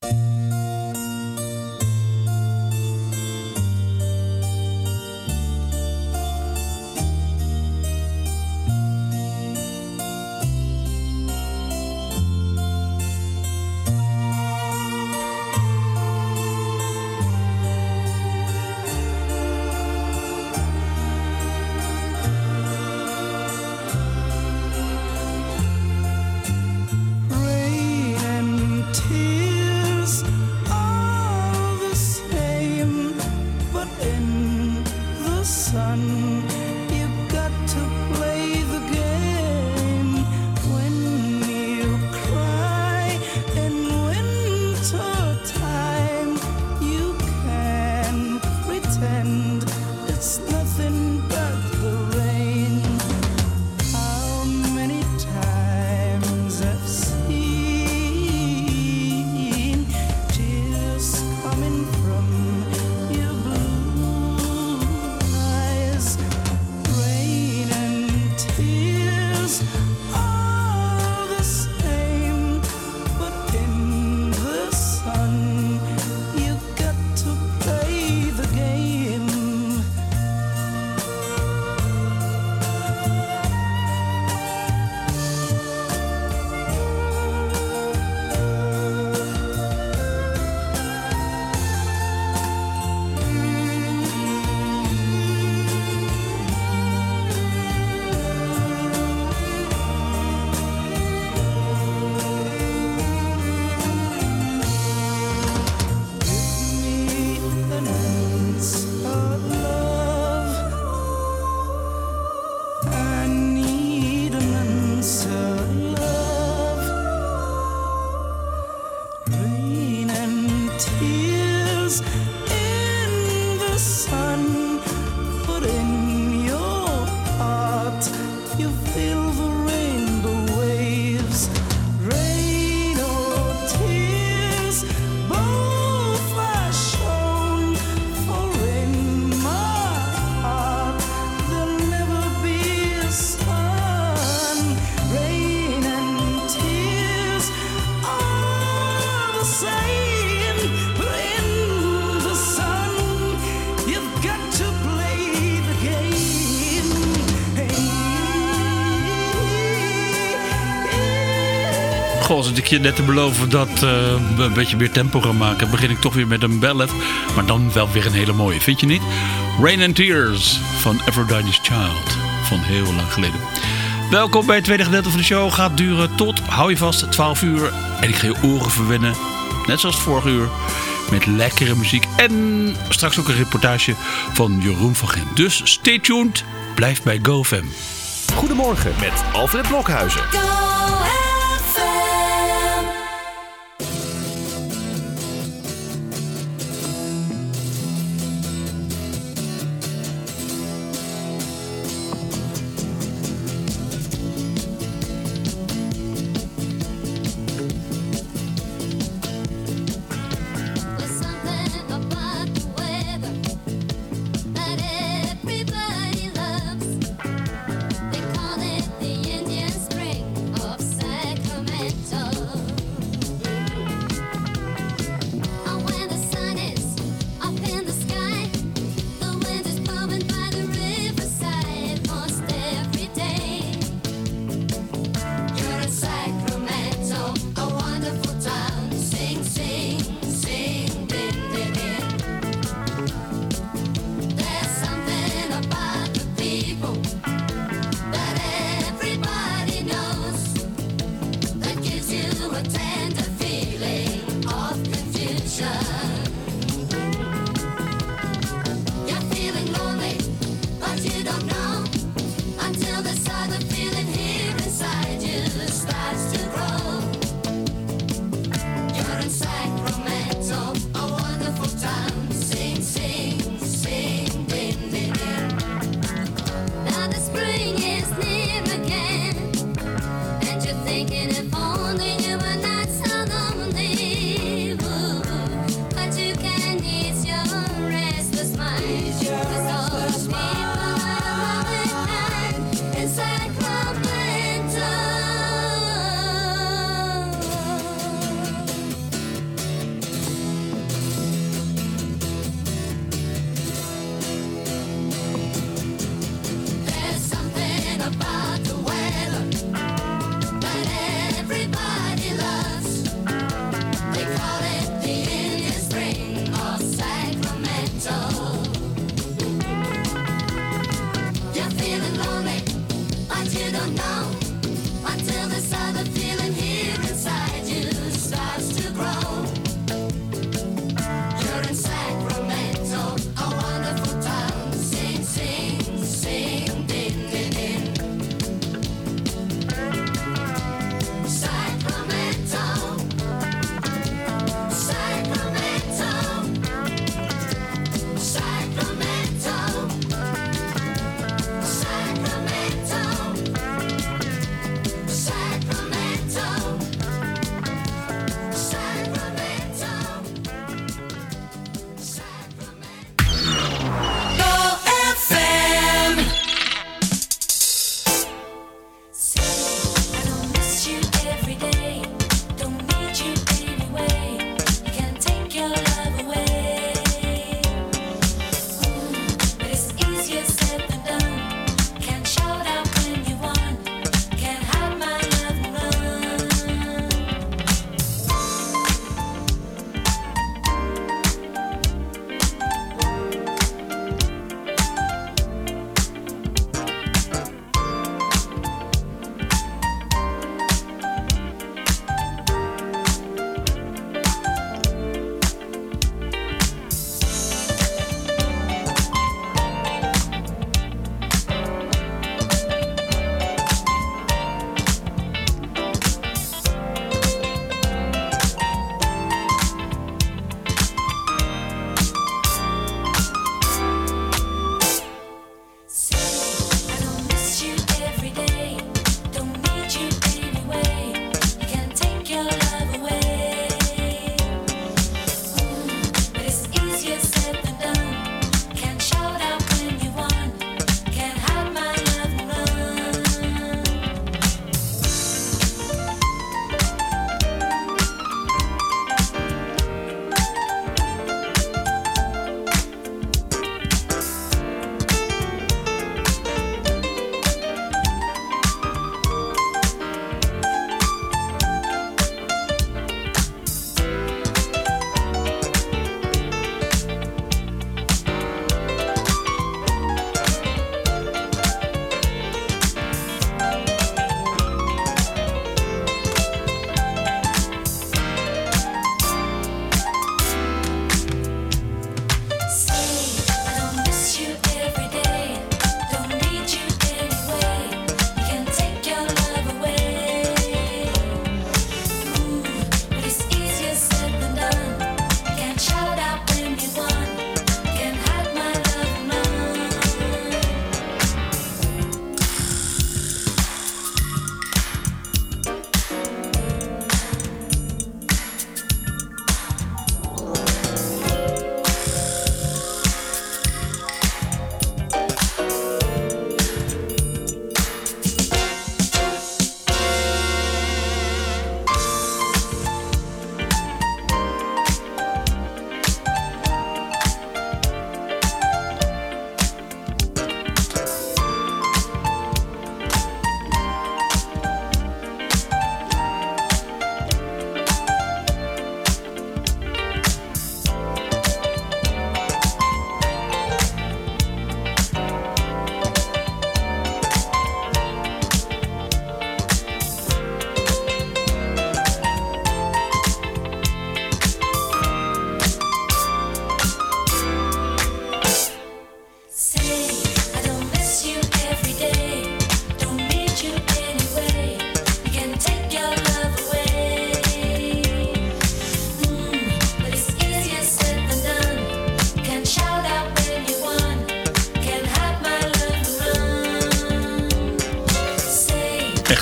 als je net te beloven dat uh, we een beetje meer tempo gaan maken, begin ik toch weer met een ballad. Maar dan wel weer een hele mooie, vind je niet? Rain and Tears van Aphrodite's Child van heel lang geleden. Welkom bij het tweede gedeelte van de show. Gaat duren tot, hou je vast, 12 uur. En ik ga je oren verwennen, net zoals vorig uur, met lekkere muziek. En straks ook een reportage van Jeroen van Gent. Dus stay tuned, blijf bij GoFam. Goedemorgen met Alfred Blokhuizen.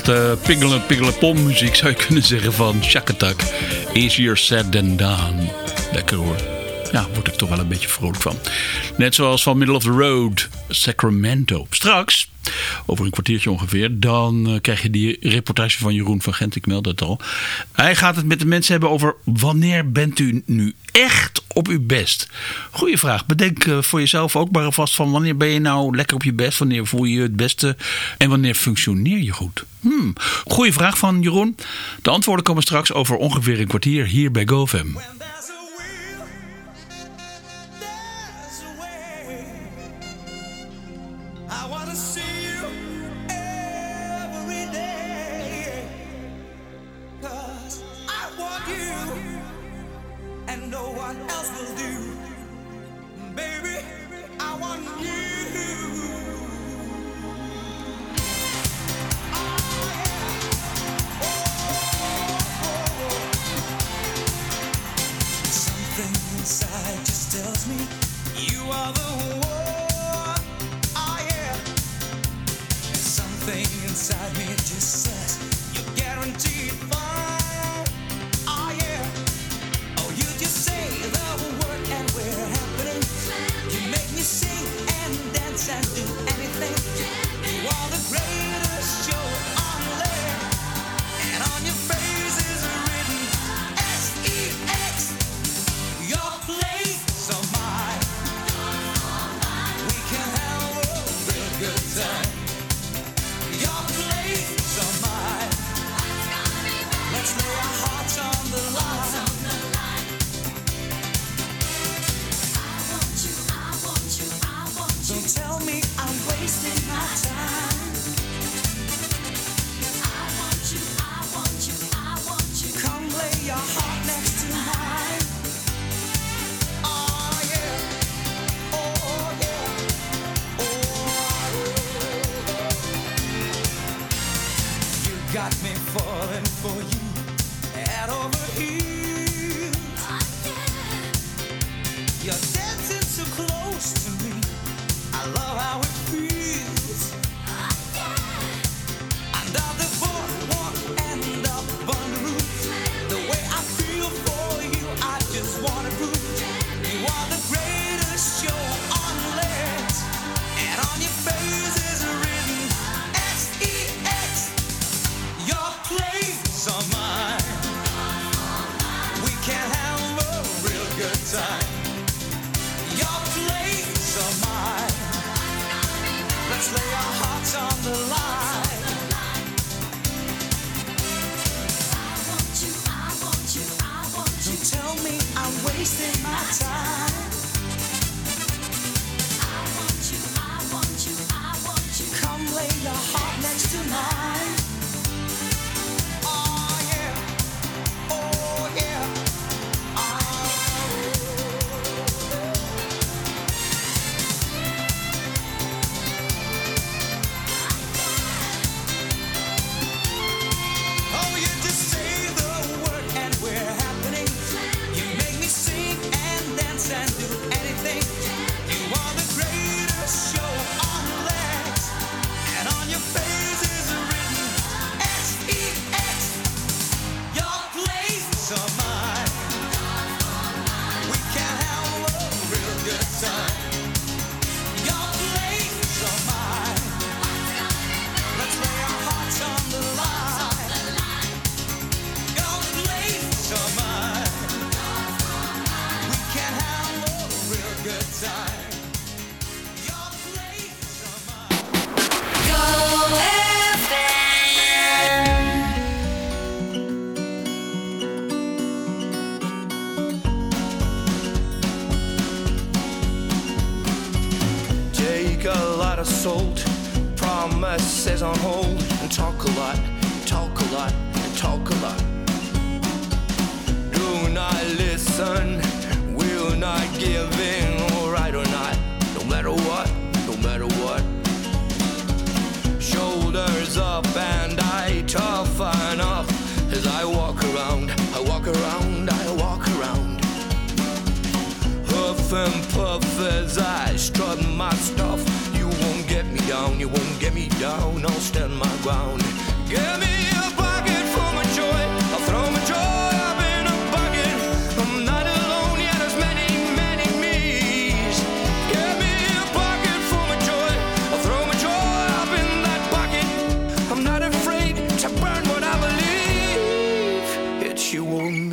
Echte piggelen piggelen pom muziek zou je kunnen zeggen van Shakatak. Easier said than done. Lekker hoor. Ja, word ik toch wel een beetje vrolijk van. Net zoals van Middle of the Road, Sacramento. Straks, over een kwartiertje ongeveer, dan uh, krijg je die reportage van Jeroen van Gent. Ik meld het al. Hij gaat het met de mensen hebben over wanneer bent u nu echt op uw best? Goeie vraag. Bedenk uh, voor jezelf ook maar alvast van wanneer ben je nou lekker op je best? Wanneer voel je je het beste? En wanneer functioneer je goed? Hmm. Goeie vraag van Jeroen. De antwoorden komen straks over ongeveer een kwartier hier bij GoFam. you won't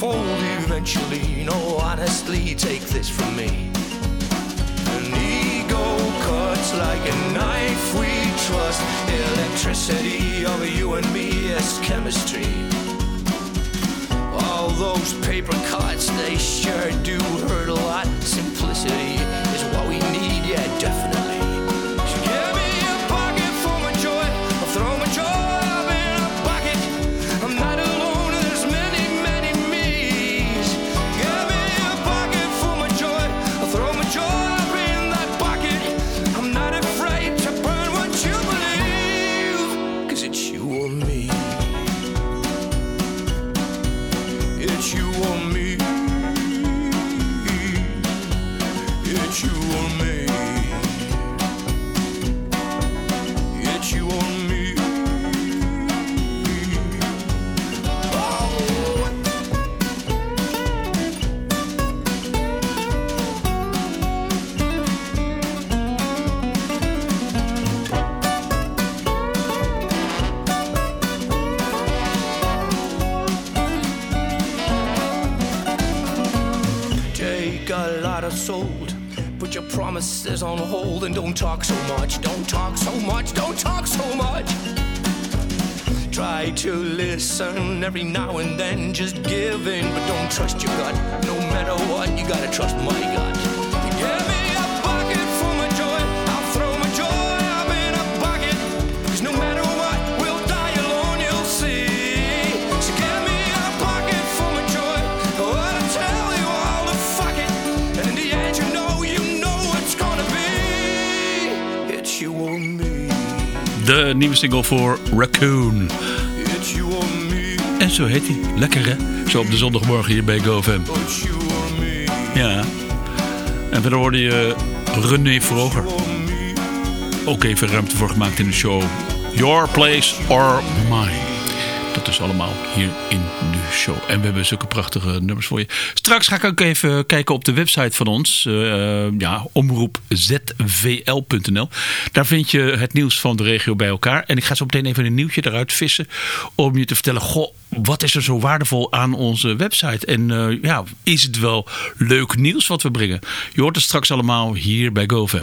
unfold eventually. No, honestly, take this from me. An ego cuts like a knife we trust. Electricity of you and me is chemistry. All those paper cuts, they sure do hurt a lot. Hold and don't talk so much. Don't talk so much. Don't talk so much. Try to listen every now and then. Just give in, but don't trust your gut. No matter what, you gotta trust my gut. De nieuwe single voor Raccoon. En zo heet hij. Lekker hè? Zo op de zondagmorgen hier bij GoFam. Ja. En verder hoorde je René Vroger. Ook even ruimte voor gemaakt in de show. Your Place or Mine. Dat is allemaal hier in de show. En we hebben zulke prachtige nummers voor je. Straks ga ik ook even kijken op de website van ons. eh, ja, omroepzvl.nl. Daar vind je het nieuws van de regio bij elkaar. En ik ga zo meteen even een nieuwtje eruit vissen. Om je te vertellen, goh, wat is er zo waardevol aan onze website? En eh, ja, is het wel leuk nieuws wat we brengen? Je hoort het straks allemaal hier bij GoFam.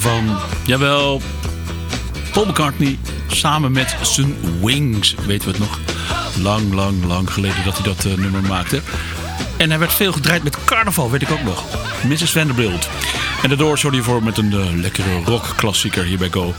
Van, jawel, Paul McCartney samen met zijn Wings. Weten we het nog? Lang, lang, lang geleden dat hij dat eh, nummer maakte. En hij werd veel gedraaid met carnaval, weet ik ook nog. Mrs. Vanderbilt. En daardoor sorry voor met een eh, lekkere rockklassieker hier bij Go.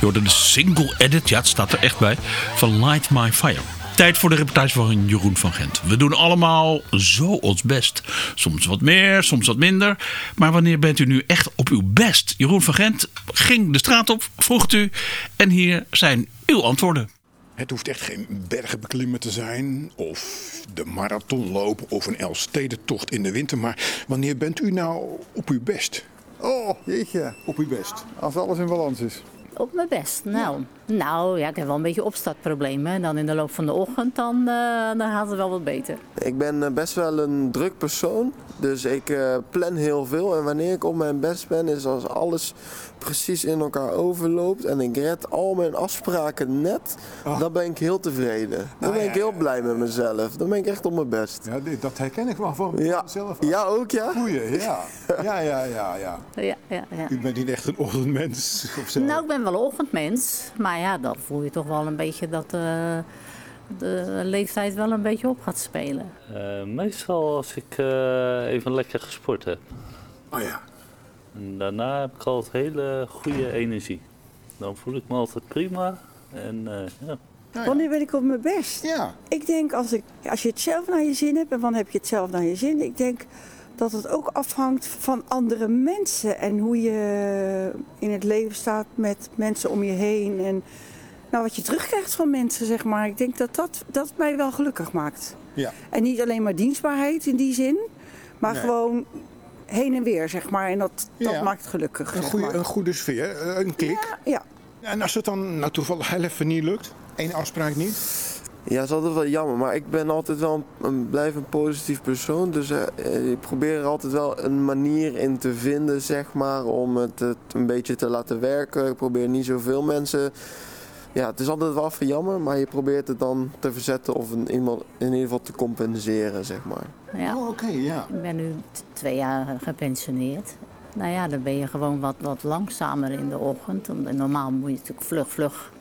Je de single edit, ja het staat er echt bij, van Light My Fire. Tijd voor de reportage van Jeroen van Gent. We doen allemaal zo ons best. Soms wat meer, soms wat minder. Maar wanneer bent u nu echt uw best? Jeroen van Gent ging de straat op, vroeg het u. En hier zijn uw antwoorden. Het hoeft echt geen bergen beklimmen te zijn, of de marathonloop of een Elfstedentocht in de winter. Maar wanneer bent u nou op uw best? Oh, jeetje. Op uw best. Als alles in balans is. Op mijn best. Nou, nou ja, ik heb wel een beetje opstartproblemen. En dan in de loop van de ochtend, dan, eh, dan gaat het wel wat beter. Ik ben eh, best wel een druk persoon, dus ik eh, plan heel veel. En wanneer ik op mijn best ben, is als alles precies in elkaar overloopt en ik red al mijn afspraken net, dan ben ik heel tevreden. Dan Nou ben ja, ik heel ja. blij met mezelf. Dan ben ik echt op mijn best. Ja, dit- dat herken ik wel van Ja, mezelf. ja ook ja? Goeie, ja. Ja, ja, ja, ja. Ja, ja, ja. U bent niet echt een ochtendmens of zo. Nou, ik ben wel een ochtendmens. Maar ja, dan voel je toch wel een beetje dat eh, de leeftijd wel een beetje op gaat spelen. Eh, meestal als ik eh, even lekker gesport heb. Oh ja. En daarna heb ik altijd hele goede energie. Dan voel ik me altijd prima. En eh, ja. Wanneer ben ik op mijn best? Ja. Ik denk als, ik, als je het zelf naar je zin hebt en wanneer heb je het zelf naar je zin? Ik denk dat het ook afhangt van andere mensen en hoe je in het leven staat met mensen om je heen. En nou, wat je terugkrijgt van mensen, zeg maar. Ik denk dat dat, dat mij wel gelukkig maakt. Ja. En niet alleen maar dienstbaarheid in die zin, maar Nee. gewoon heen en weer, zeg maar. En dat, dat Ja. maakt gelukkig. Een zeg goede, maar. een goede sfeer, eh, een klik. Ja. En als het dan nou toevallig heel even niet lukt, één afspraak niet. Ja, dat is altijd wel jammer, maar ik ben altijd wel een, een blijf een positief persoon. Dus eh, eh, ik probeer er altijd wel een manier in te vinden, zeg maar, om het, het een beetje te laten werken. Ik probeer niet zoveel mensen. Ja, het is altijd wel even jammer, maar je probeert het dan te verzetten of een, iemand in ieder geval te compenseren, zeg maar. Ja. Oh, oké, ja. Ik ben nu twee jaar gepensioneerd. Nou ja, dan ben je gewoon wat, wat langzamer in de ochtend. Want Normaal moet je natuurlijk vlug, vlug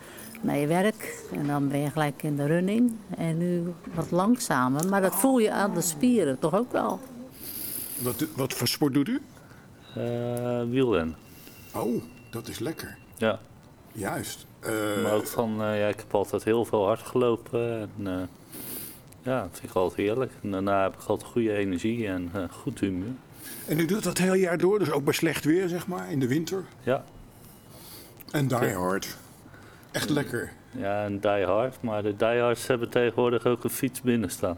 naar je werk. En dan ben je gelijk in de running. En nu wat langzamer. Maar dat voel je aan de spieren toch ook wel. Wat, wat voor sport doet u? Eh, wielrennen. Oh, dat is lekker. Ja. Juist. Eh, Maar ook van, eh, ja, ik heb altijd heel veel hard gelopen. En, eh, ja, dat vind ik altijd heerlijk. En daarna heb ik altijd goede energie en eh, goed humeur. en u doet dat het hele jaar door, dus ook bij slecht weer, zeg maar, in de winter. Ja, En die hard. Echt lekker. ja, en die hard. Maar de diehards hebben tegenwoordig ook een fiets binnen staan.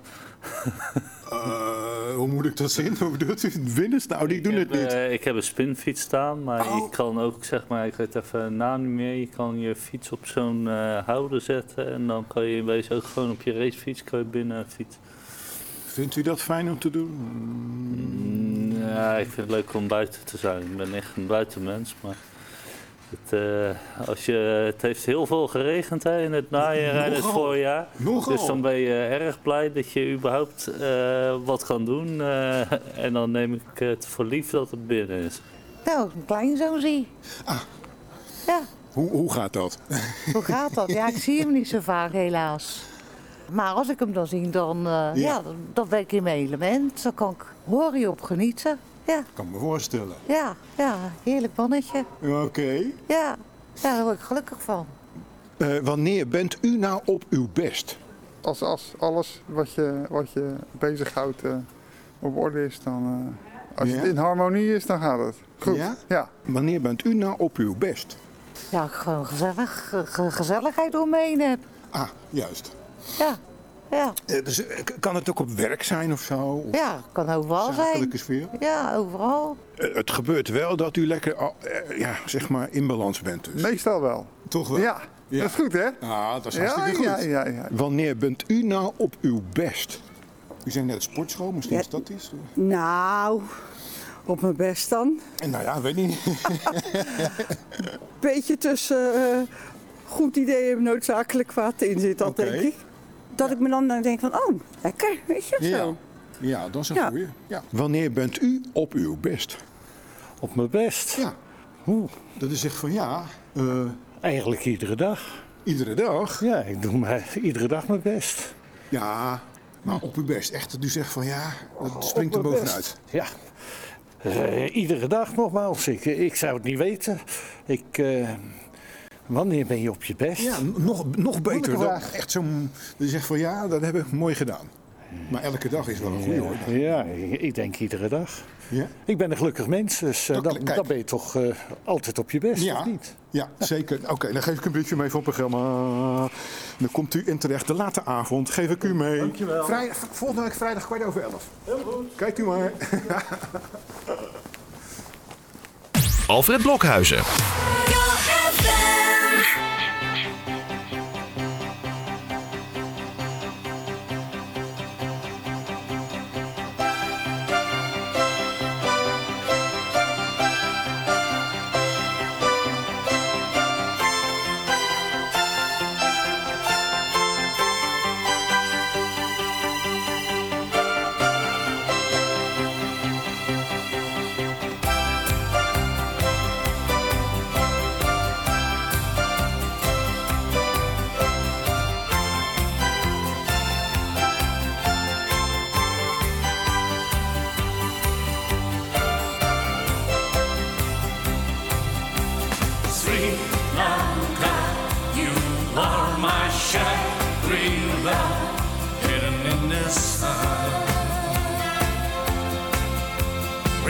Hoe moet ik dat zien? Hoe bedoelt u? Winnen? Nou, die doen ik, het heb, niet. eh, ik heb een spinfiets staan, maar Oh. je kan ook, zeg maar, ik weet even naam niet meer. Je kan je fiets op zo'n eh, houder zetten en dan kan je in wezen ook gewoon op je racefiets kan je binnen fietsen. Vindt u dat fijn om te doen? Mm, Ja, ik vind het leuk om buiten te zijn. Ik ben echt een buitenmens, maar het, eh, als je, het heeft heel veel geregend hè, in het najaar en het voorjaar. Nogal. Dus dan ben je erg blij dat je überhaupt eh, wat kan doen. eh, en dan neem ik het voor lief dat het binnen is. Nou, een kleinzoon zie. Ja, Hoe, hoe gaat dat? hoe gaat dat? Ja, ik zie hem niet zo vaak helaas. Maar als ik hem dan zie, dan, eh, ja. dan, dan ben ik in mijn element. Dan kan ik hoor je op genieten. Ja, Ik kan me voorstellen. ja, ja, heerlijk mannetje. Oké. Ja, ja daar word ik gelukkig van. Eh, wanneer bent u nou op uw best? Als, als alles wat je, wat je bezighoudt eh op orde is, dan... eh, als Ja? het in harmonie is, dan gaat het. Goed. Ja? ja. Wanneer bent u nou op uw best? Ja, gewoon gezellig, ge- ge- gezelligheid om me heen heb. Ah, juist. Ja, ja, Eh, dus, eh, kan het ook op werk zijn of zo? Of ja, kan overal zijn. zakelijke sfeer? Ja, overal. Eh, het gebeurt wel dat u lekker ja, zeg maar in balans bent dus. Meestal wel. Toch wel? Ja, Ja. dat is goed hè? Ah, dat is Ja, hartstikke goed. ja, ja, ja. Wanneer bent u nou op uw best? U zei net sportschool, misschien Ja. is dat iets. Nou, op mijn best dan. En nou ja, weet niet. Beetje tussen goed idee en noodzakelijk kwaad in zit dat, denk ik. Dat ik me dan dan denk van, oh, lekker, weet je, Ja. zo. ja, dat is een Ja. goeie. Ja. Wanneer bent u op uw best? Op mijn best. Ja. Oeh. Dat is echt van ja, eh, Eigenlijk iedere dag. iedere dag. Ja, ik doe maar iedere dag mijn best. Ja, maar op uw best. Echt dat u zegt van ja, het springt er bovenuit. best. Ja. Eh, iedere dag nogmaals. Ik, ik zou het niet weten. Ik, eh, wanneer ben je op je best? Ja, nog, nog beter. Dan echt zo'n, dat je zegt van ja, dat heb ik mooi gedaan. Maar elke dag is wel een goede hoor. Ja, ik, ik denk iedere dag. Ja? Ik ben een gelukkig mens, dus eh, Dat- dan, kijk. dan ben je toch eh, altijd op je best, Ja, of niet? ja zeker. Oké, dan geef ik een briefje mee voor het programma. Dan komt u in terecht. De late avond geef ik u mee. Dankjewel. Vrijdag, volgende week vrijdag kwart over elf. Heel goed. Kijkt u maar. Alfred Blokhuizen. Sri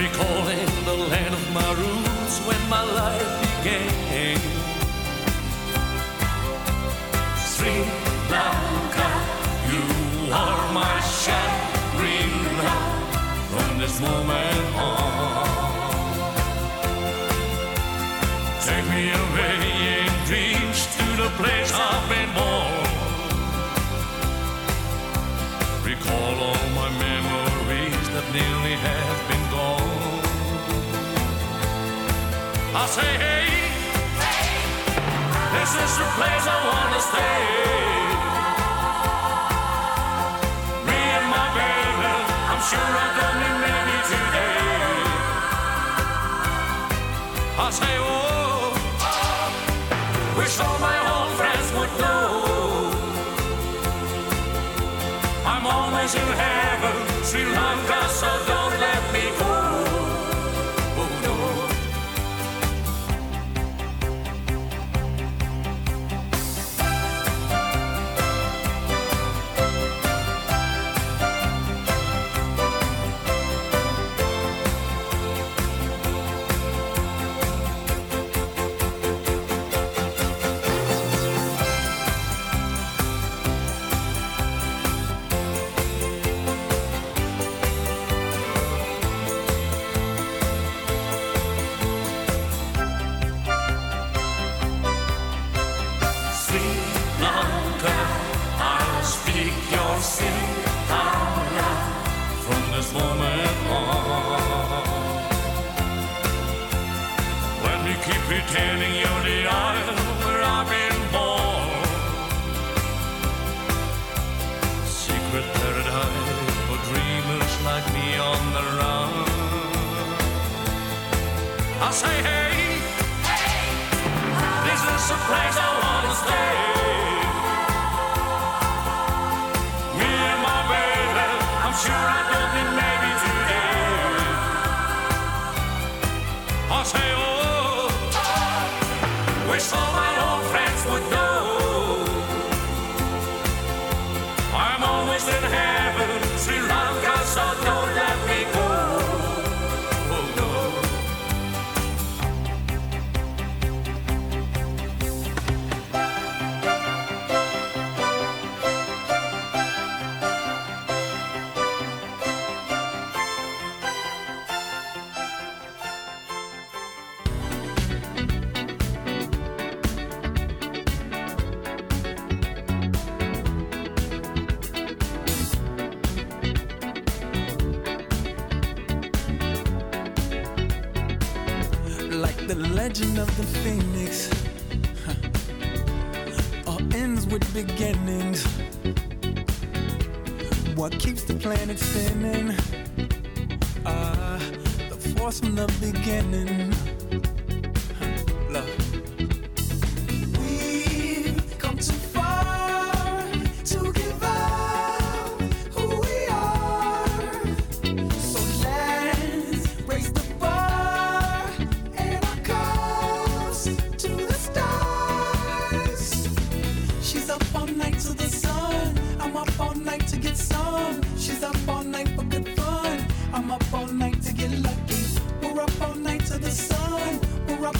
Recalling the land of my roots when my life began. Sri Lanka, you are my Shangri-La, from this moment I say, hey, this is the place I wanna stay. Me and my baby, I'm sure I don't need maybe today. I say, oh, wish all my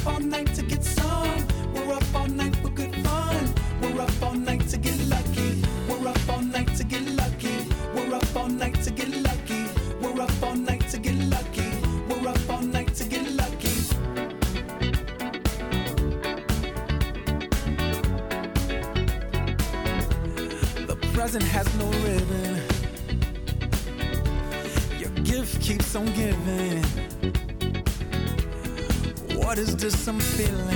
all night together. some feeling.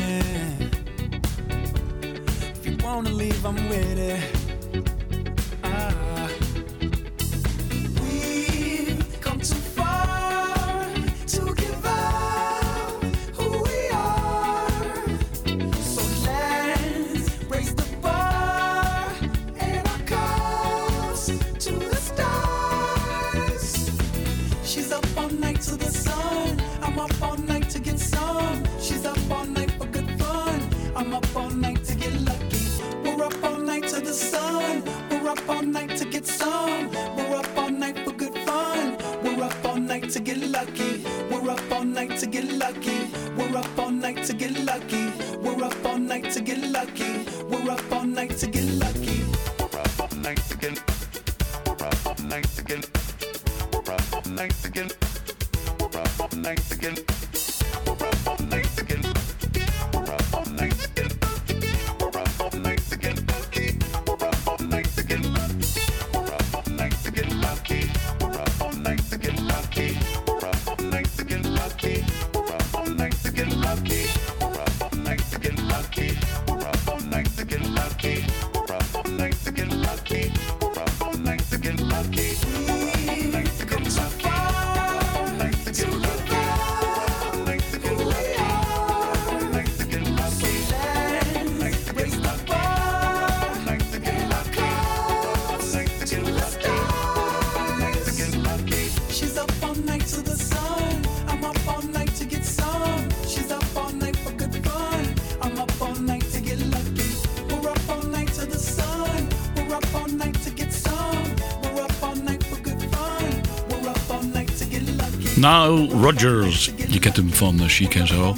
Nou, Rogers. Je kent hem van uh, Chic en zo.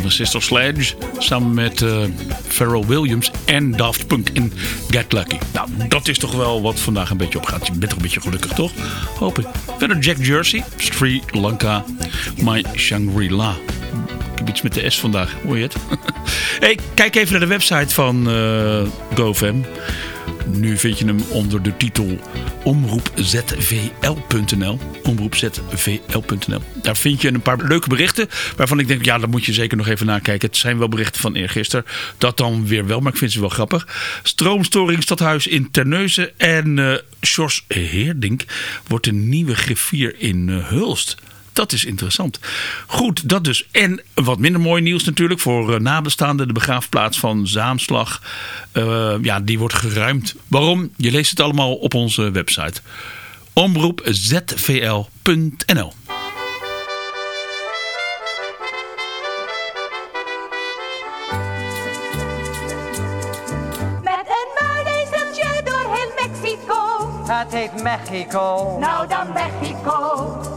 Van Sister Sledge. Samen met eh Pharrell Williams en Daft Punk in Get Lucky. Nou, dat is toch wel wat vandaag een beetje opgaat. Je bent toch een beetje gelukkig, toch? Hoop ik. Verder Jack Jersey. Sri Lanka. My Shangri-La. Ik heb iets met de S vandaag. Hoor je het? hey, kijk even naar de website van eh GoFam. Nu vind je hem onder de titel omroepzvl.nl. Omroepzvl.nl. Daar vind je een paar leuke berichten. Waarvan ik denk, ja, daar moet je zeker nog even nakijken. Het zijn wel berichten van eergisteren. Dat dan weer wel, maar ik vind ze wel grappig. Stroomstoring stadhuis in Terneuzen. En eh Sjors Heerdink wordt een nieuwe griffier in eh, Hulst. Dat is interessant. Goed, dat dus. En wat minder mooi nieuws natuurlijk voor eh, nabestaanden. De begraafplaats van Zaamslag. eh, ja, die wordt geruimd. Waarom? Je leest het allemaal op onze website. Omroepzvl.nl Met een muilezeltje door heel Mexico. Het heet Mexico. Nou dan Mexico.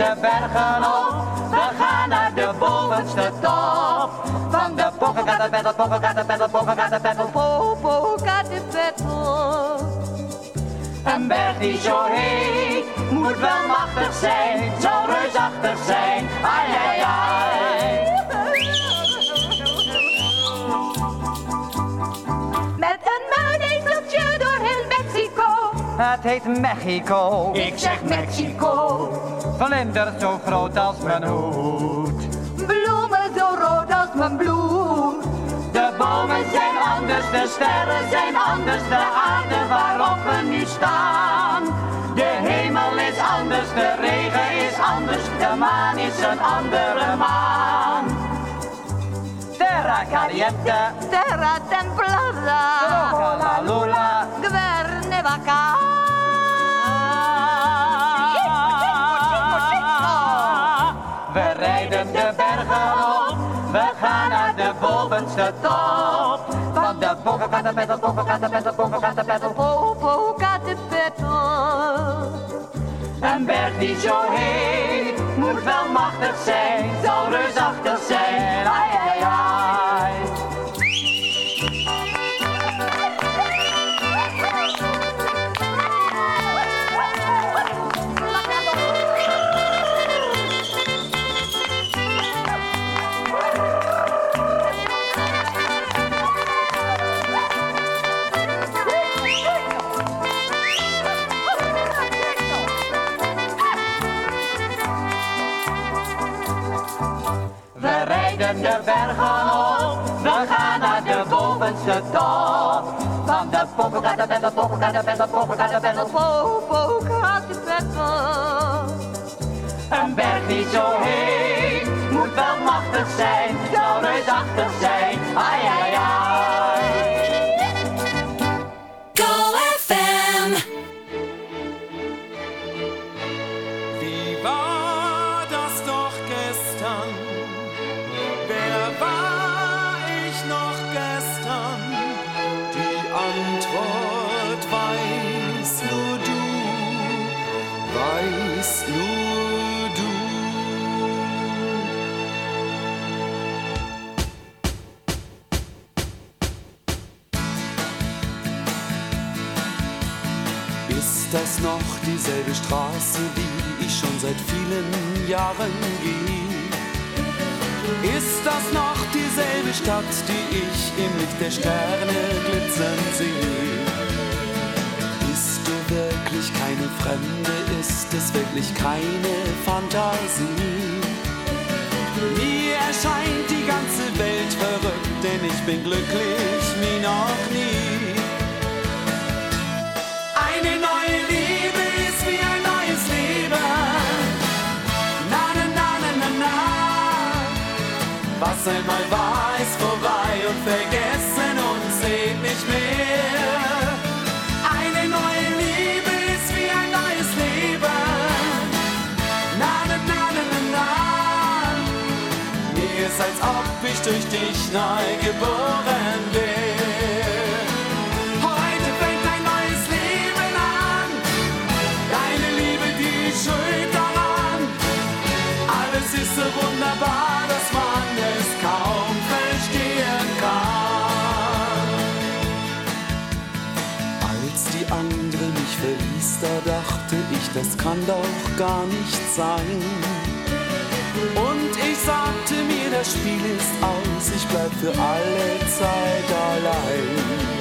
de bergen op, we gaan naar de bovenste top. Van de Pocacatapetl, Pocacatapetl, Pocacatapetl, Popocatépetl. Een berg die zo heet, moet wel machtig zijn, zou reusachtig zijn. Ai, ai, ai. Het heet Mexico. Ik zeg Mexico. Vlinders zo groot als mijn hoed. Bloemen zo rood als mijn bloed. De bomen zijn anders, de sterren zijn anders, de aarde waarop we nu staan. De hemel is anders, de regen is anders, de maan is een andere maan. Terra caliente, Terra templada. la lula, We rijden de bergen op, we gaan naar de bovenste top. Van de Popocatépetl, Popocatépetl, Popocatépetl, Popocatépetl. Een berg die zo heet, moet wel machtig zijn, bovenste dieselbe Straße, die ich schon seit vielen Jahren gehe? Ist das noch dieselbe Stadt, die ich im Licht der Sterne glitzern sehe? Bist du wirklich keine Fremde? Ist es wirklich keine Fantasie? Mir erscheint die ganze Welt verrückt, denn ich bin glücklich wie noch nie. Was einmal war, ist vorbei und vergessen und zählt nicht mehr. Eine neue Liebe ist wie ein neues Leben. Na, na, na, na, na, na. Mir ist, als ob ich durch dich neu geboren bin. Da dachte ich, das kann doch gar nicht sein. Und ich sagte mir, das Spiel ist aus, ich bleib für alle Zeit allein.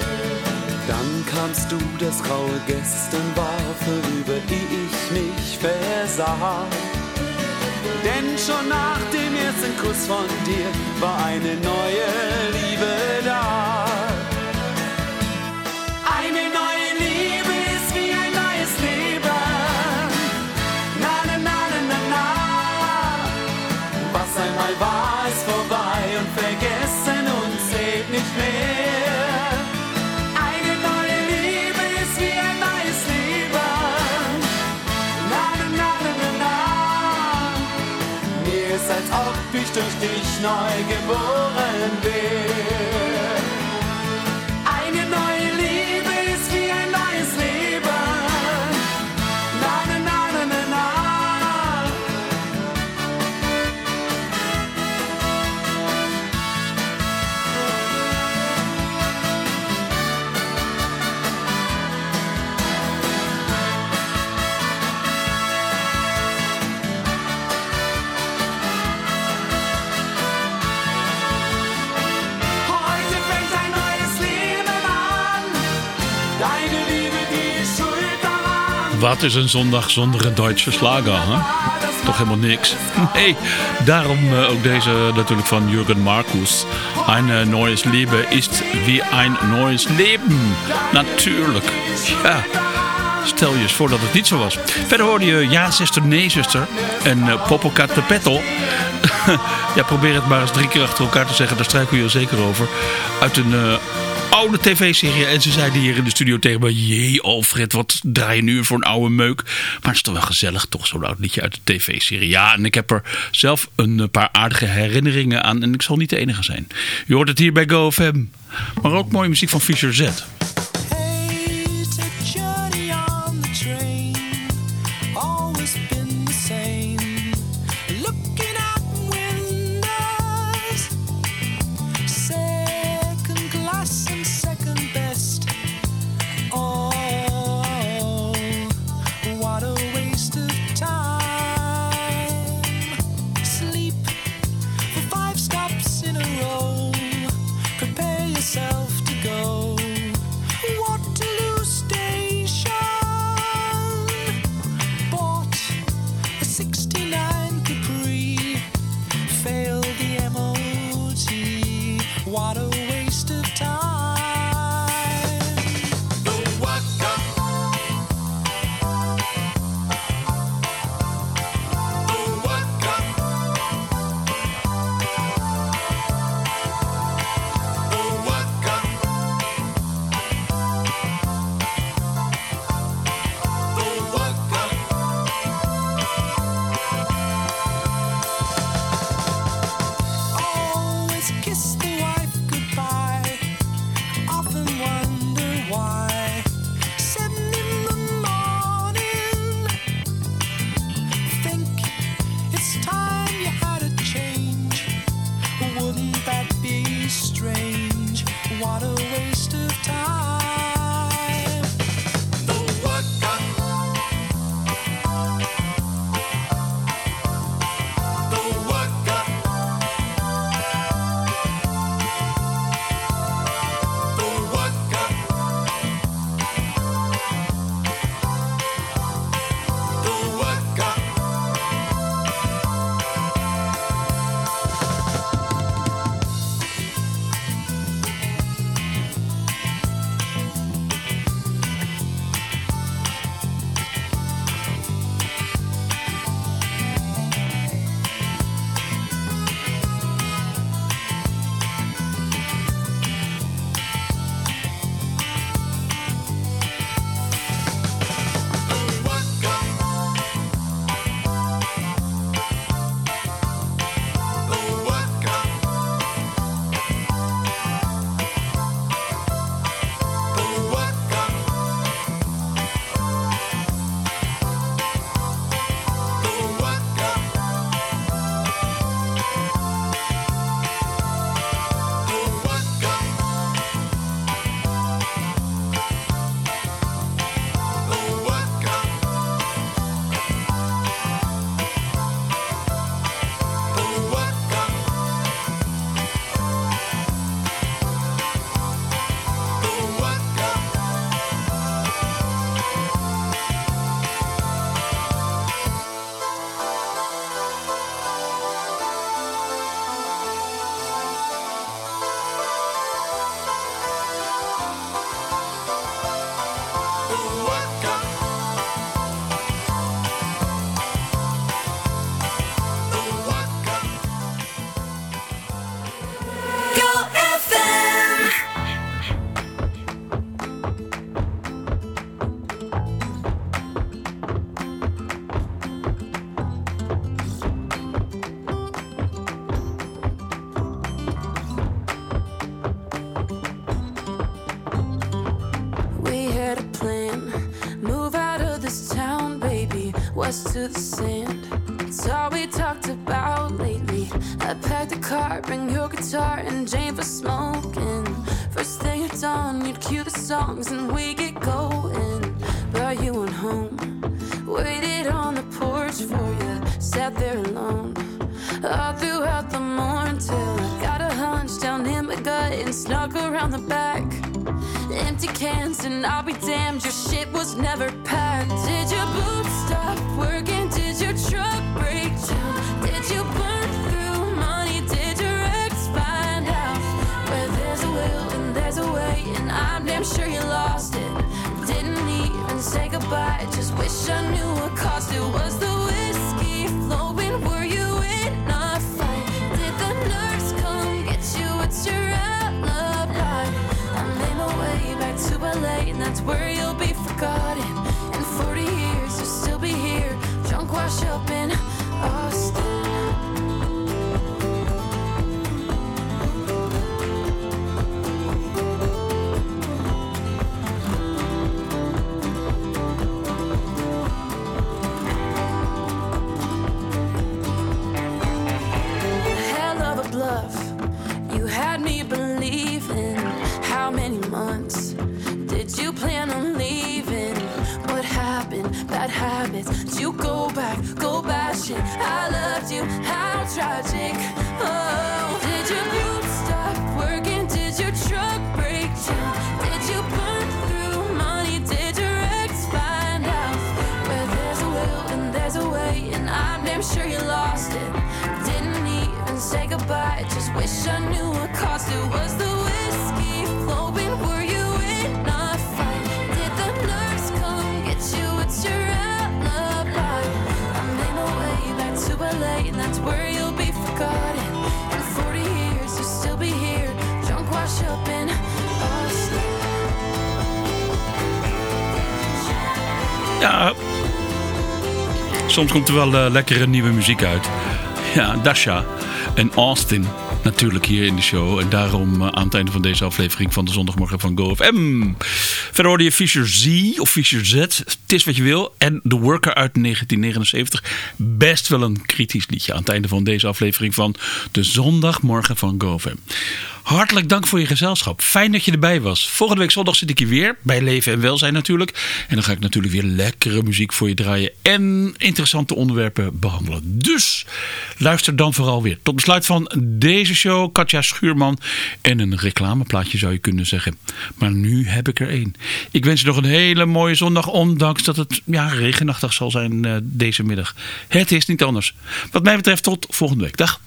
Dann kamst du, das graue Gestern war vorüber, ehe ich mich versah. Denn schon nach dem ersten Kuss von dir war eine neue Liebe da. Ich durch dich neu geboren bin. Wat is een zondag zonder een Duitse slager, hè? Toch helemaal niks. Nee, daarom eh, ook deze natuurlijk van Jürgen Markus. Ein eh, neues Leben ist wie ein neues Leben. Natuurlijk. Ja. Stel je eens voor dat het niet zo was. Verder hoorde je Ja, zuster, nee, zuster. En uh, de Pettel. ja, probeer het maar eens drie keer achter elkaar te zeggen. Daar struikel je er zeker over. Uit een eh, oude tv-serie. En ze zeiden hier in de studio tegen me... Jee, Alfred, wat draai je nu voor een oude meuk? Maar het is toch wel gezellig, toch zo'n oud liedje uit de tv-serie. Ja, en ik heb er zelf een eh, paar aardige herinneringen aan. En ik zal niet de enige zijn. Je hoort het hier bij GoFM. Maar ook mooie muziek van Fisher Z. goodbye, just wish I knew what cost it was the whiskey flowing. Were you in a fight? Did the nurse come get you? What's your alibi? I'm in that's where you'll be forgotten. In 40 years, you'll still be here, drunk, wash up in Austin. Did you go back? Go bashing. I loved you. How tragic. Oh, did your boot stop working? Did your truck break down? Did you burn through money? Did your ex find out? Where there's a will and there's a way, and I'm damn sure you lost it. Didn't even say goodbye. Just wish I knew what cost it was the Ja, soms komt er wel eh, lekkere nieuwe muziek uit. Ja, Dasha en Austin natuurlijk hier in de show. En daarom eh, aan het einde van deze aflevering van de zondagmorgen van GoFM. Verder hoorde je Fisher Z of Fisher Z. Het is wat je wil. En The Worker uit 1979. Best wel een kritisch liedje aan het einde van deze aflevering van de zondagmorgen van GoFM. Hartelijk dank voor je gezelschap. Fijn dat je erbij was. Volgende week zondag zit ik hier weer. Bij Leven en Welzijn natuurlijk. En dan ga ik natuurlijk weer lekkere muziek voor je draaien. En interessante onderwerpen behandelen. Dus luister dan vooral weer. Tot besluit van deze show. Katja Schuurman. En een reclameplaatje zou je kunnen zeggen. Maar nu heb ik er één. Ik wens je nog een hele mooie zondag. Ondanks dat het ja, regenachtig zal zijn eh, deze middag. Het is niet anders. Wat mij betreft tot volgende week. Dag.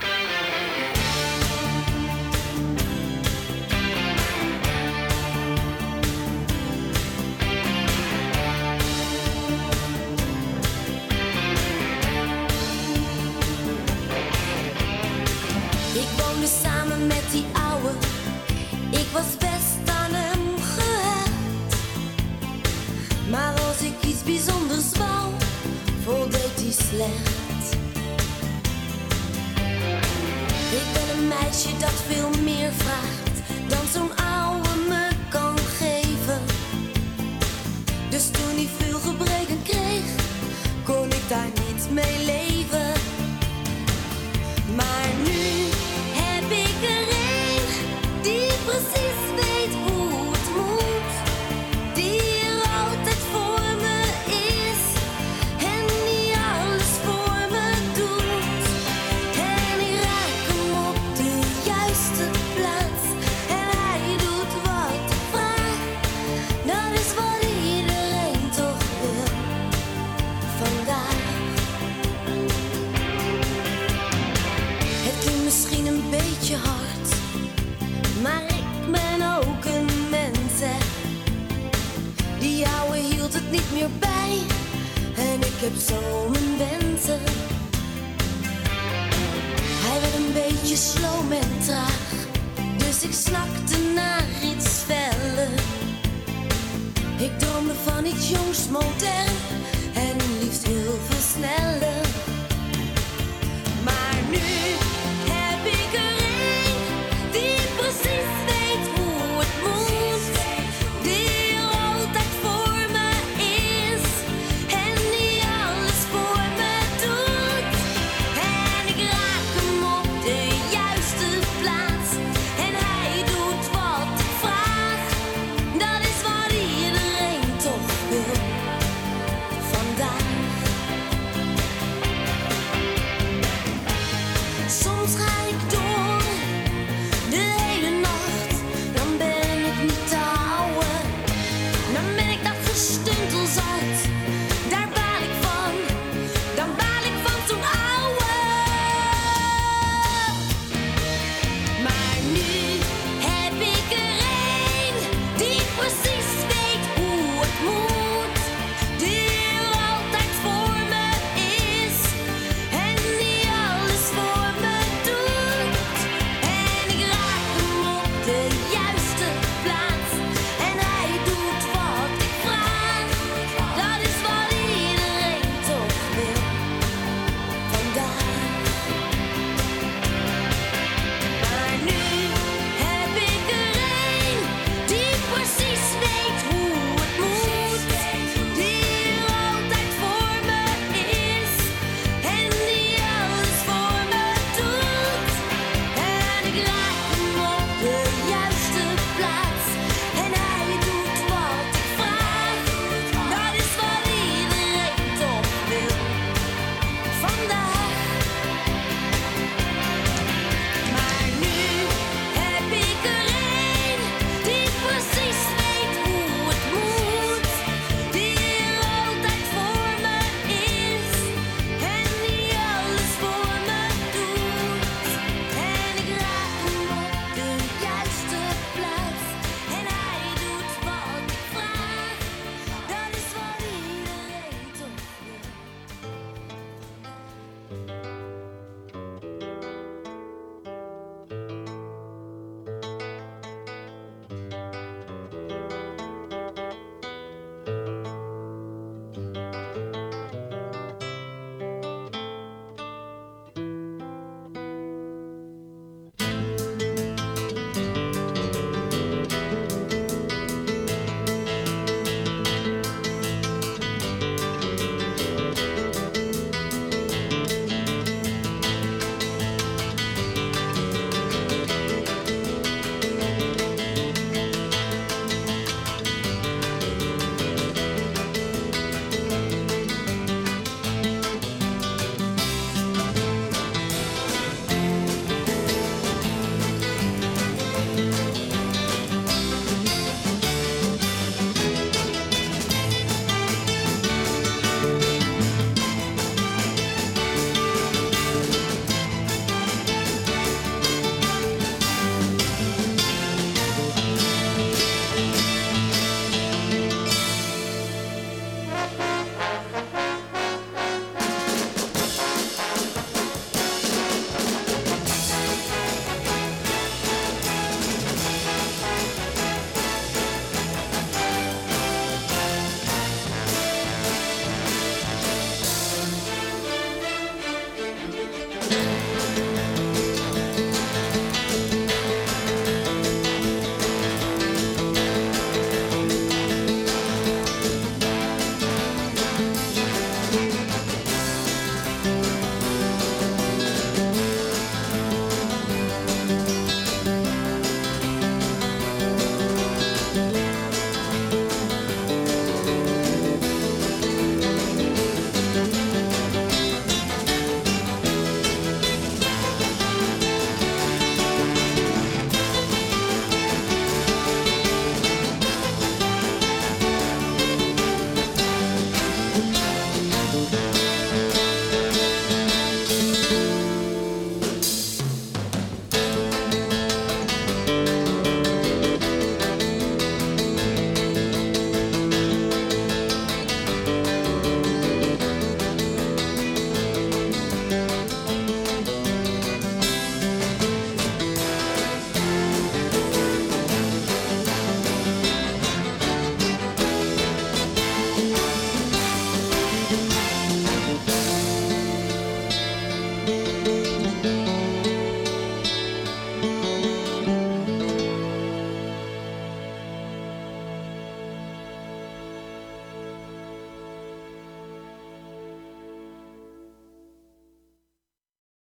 niet meer bij en ik heb zo mijn wensen. Hij werd een beetje sloom en traag, dus ik snakte naar iets felle. Ik droomde van iets jongs modern en liefst heel veel.